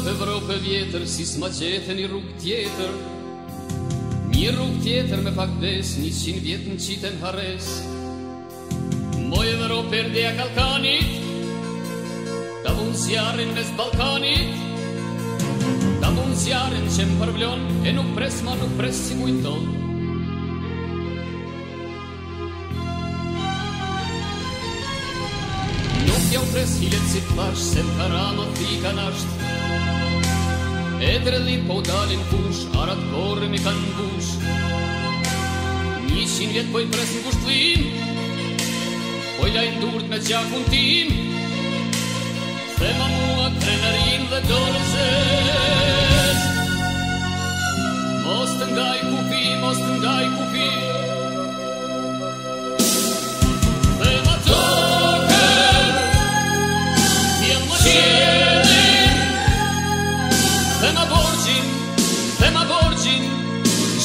Në të vjetër, si s'ma qete një rrug tjetër Një rrug tjetër me pak des, një qinë vjetën qitën hares Moj e vropë e rdeja kalkanit Ta mund si mes Balkanit Ta mund si që më përblon E nuk pres ma nuk pres si mujton Nuk jam pres hilet si të Se më karano t'i kanasht Edre li po dalin kush, arat borë mi kanë kush Nishin vjet po i presin kushtlim Po i lajnë me qakun tim Se ma mua trenerin dhe dole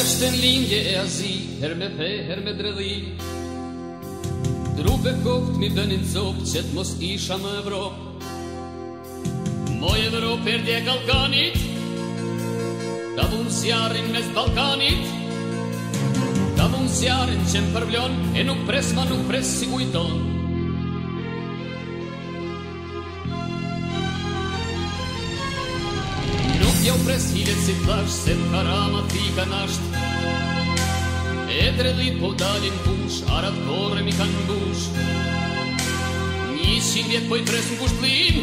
është në lingje e azi, her me fe, her me dredhi Drupe koft mi bënin cop, që të mos isha më Evrop Moj Evrop e rdje Kalkanit Ta bun si arrin mes Balkanit Ta bun si arin që më përvlon E nuk pres ma nuk pres si kujton Jo pres hile si plash, se të karama t'i ka nasht E tre lit po dalin kush, arat kore mi kanë mbush Një shim vjet po i pres në kush t'lin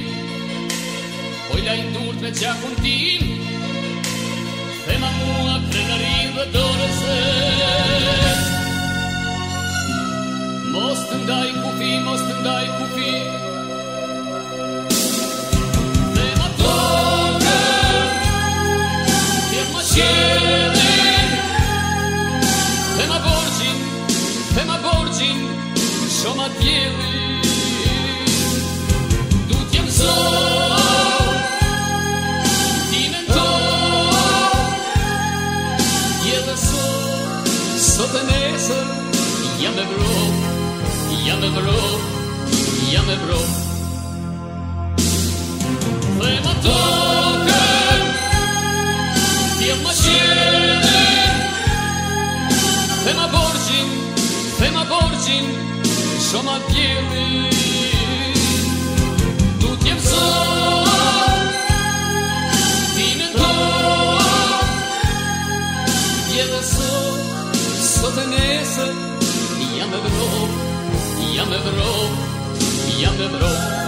Po i lajnë durt me qa kun t'in ma mua kre në rin dhe do nëse Most të ndaj kufi, most të ndaj kufi що над'їли, тут я взор. Sotenese, я не бров, я не бров, я не бров. Лемото! Shumë atjeli Tut jem sot Dime to Jede sot Sot e nesër Jam e vrop Jam